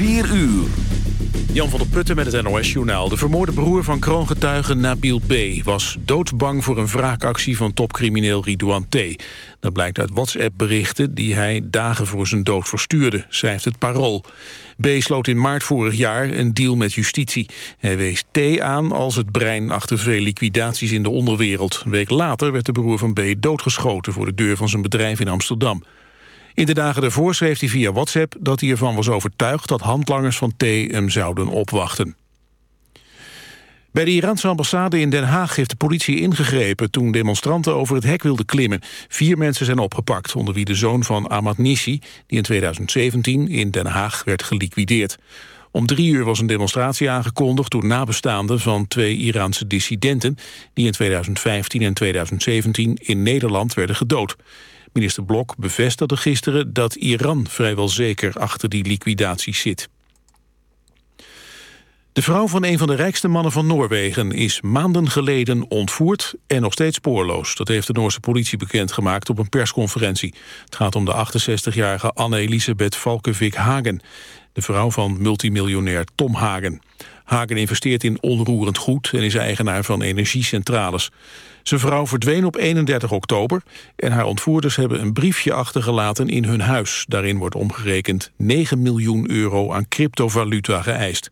4 uur. Jan van der Putten met het NOS-journaal. De vermoorde broer van kroongetuige Nabil B. was doodsbang voor een wraakactie van topcrimineel Ridouan T. Dat blijkt uit WhatsApp-berichten die hij dagen voor zijn dood verstuurde, schrijft het Parool. B. sloot in maart vorig jaar een deal met justitie. Hij wees T. aan als het brein achter veel liquidaties in de onderwereld. Een week later werd de broer van B. doodgeschoten voor de deur van zijn bedrijf in Amsterdam. In de dagen daarvoor schreef hij via WhatsApp dat hij ervan was overtuigd dat handlangers van T hem zouden opwachten. Bij de Iraanse ambassade in Den Haag heeft de politie ingegrepen... toen demonstranten over het hek wilden klimmen. Vier mensen zijn opgepakt, onder wie de zoon van Ahmad Nissi... die in 2017 in Den Haag werd geliquideerd. Om drie uur was een demonstratie aangekondigd door nabestaanden van twee Iraanse dissidenten... die in 2015 en 2017 in Nederland werden gedood. Minister Blok bevestigde gisteren dat Iran vrijwel zeker achter die liquidatie zit. De vrouw van een van de rijkste mannen van Noorwegen is maanden geleden ontvoerd en nog steeds spoorloos. Dat heeft de Noorse politie bekendgemaakt op een persconferentie. Het gaat om de 68-jarige Anne-Elisabeth Valkevik Hagen, de vrouw van multimiljonair Tom Hagen. Hagen investeert in onroerend goed en is eigenaar van energiecentrales. Zijn vrouw verdween op 31 oktober en haar ontvoerders hebben een briefje achtergelaten in hun huis. Daarin wordt omgerekend 9 miljoen euro aan cryptovaluta geëist.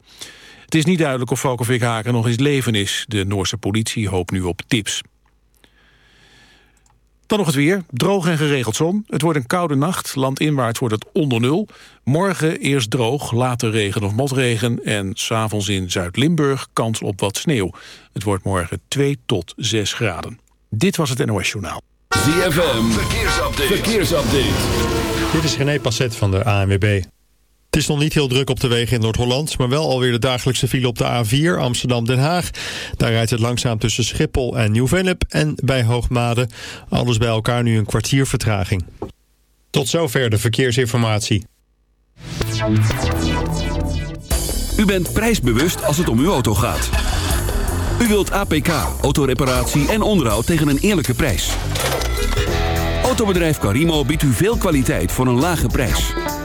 Het is niet duidelijk of Valkovik Haken nog eens leven is. De Noorse politie hoopt nu op tips. Dan nog het weer. Droog en geregeld zon. Het wordt een koude nacht. Landinwaarts wordt het onder nul. Morgen eerst droog, later regen of motregen... en s'avonds in Zuid-Limburg kans op wat sneeuw. Het wordt morgen 2 tot 6 graden. Dit was het NOS Journaal. ZFM, verkeersupdate. verkeersupdate. Dit is René Passet van de ANWB. Het is nog niet heel druk op de wegen in Noord-Holland... maar wel alweer de dagelijkse file op de A4 Amsterdam-Den Haag. Daar rijdt het langzaam tussen Schiphol en Nieuw-Vennep... en bij Hoogmade. Alles bij elkaar nu een kwartier vertraging. Tot zover de verkeersinformatie. U bent prijsbewust als het om uw auto gaat. U wilt APK, autoreparatie en onderhoud tegen een eerlijke prijs. Autobedrijf Carimo biedt u veel kwaliteit voor een lage prijs.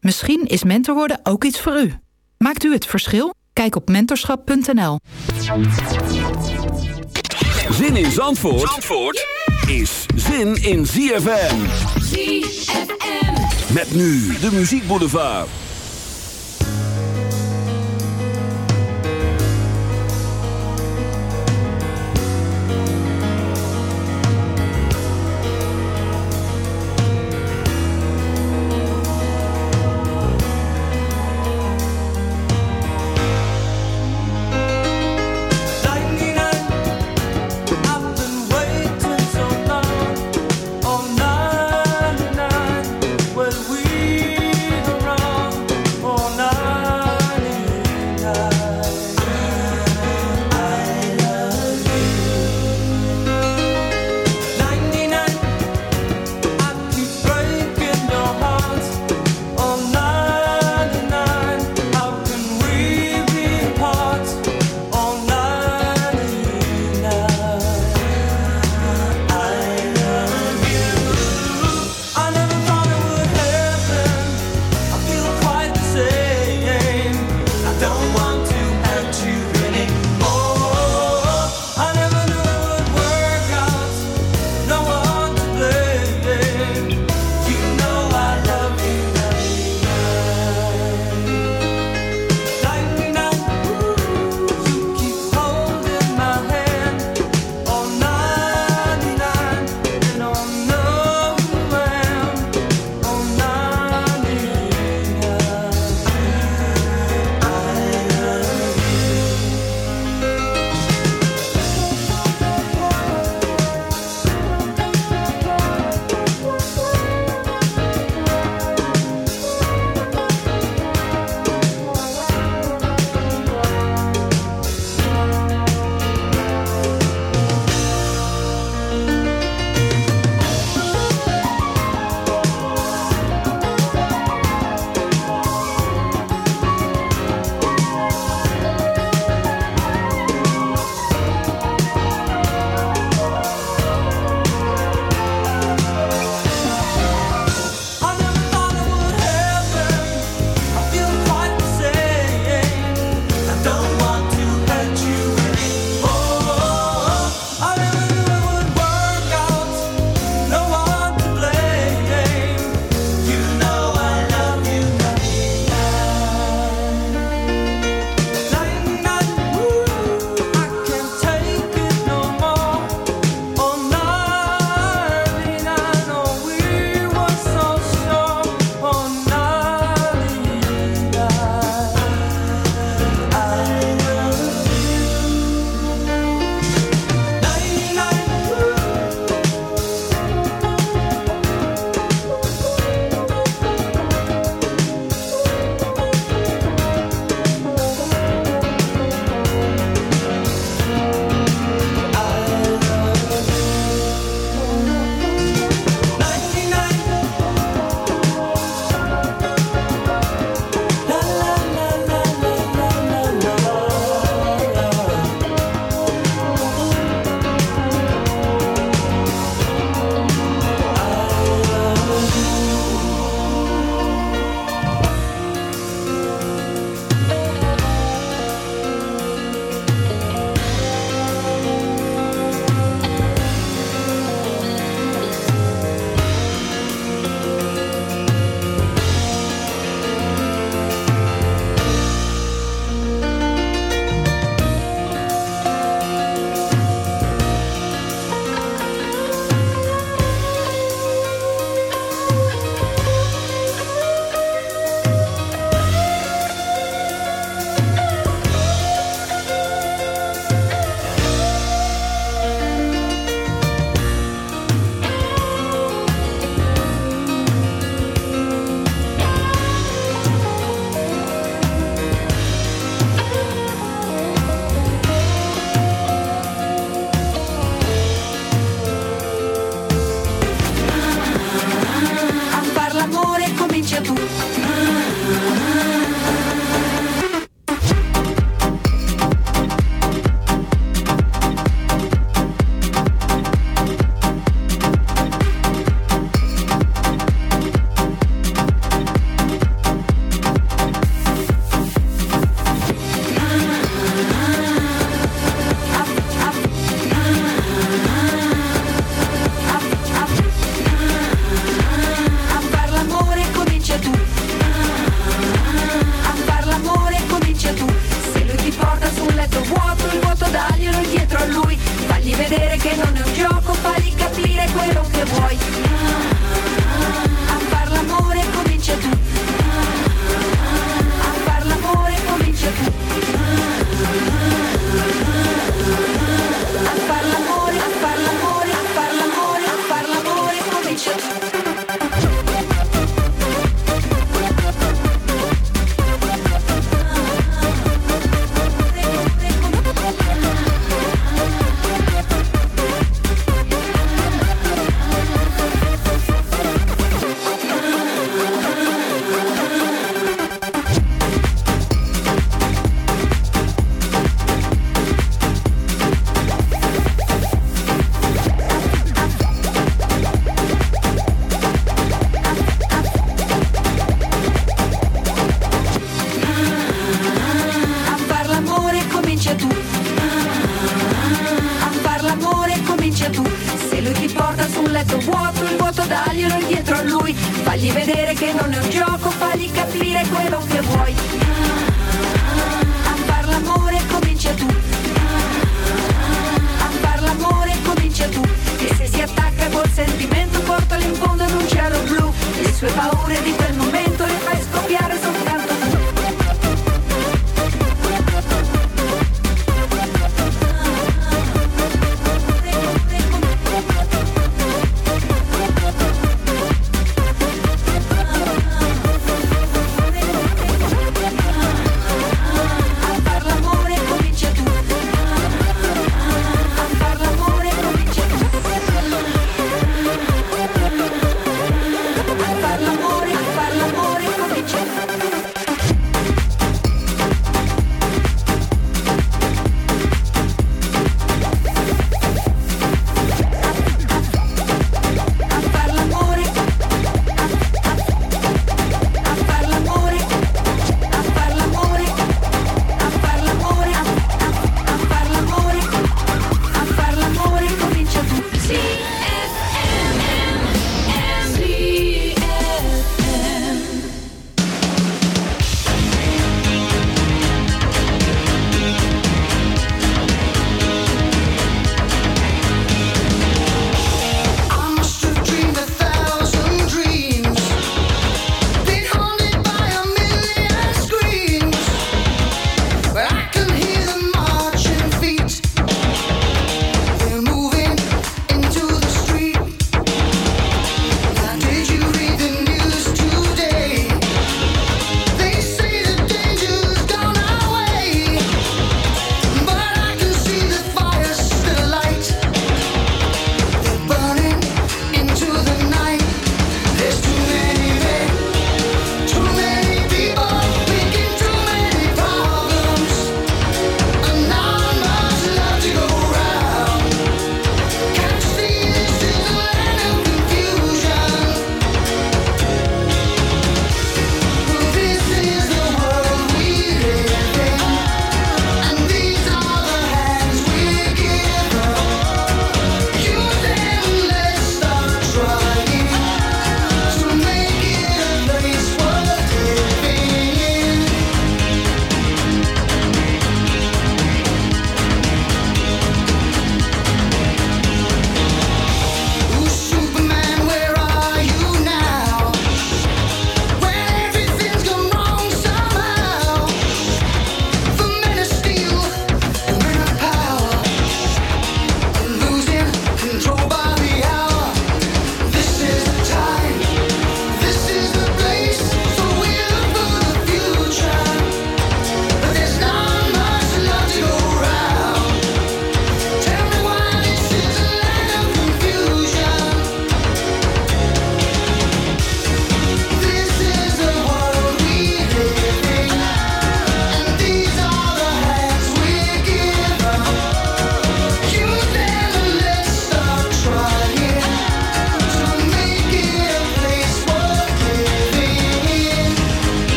Misschien is mentor worden ook iets voor u. Maakt u het verschil? Kijk op mentorschap.nl. Zin in Zandvoort, Zandvoort is zin in ZFM. ZFM. Met nu de Muziek Boulevard.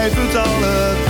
blijft het allebei.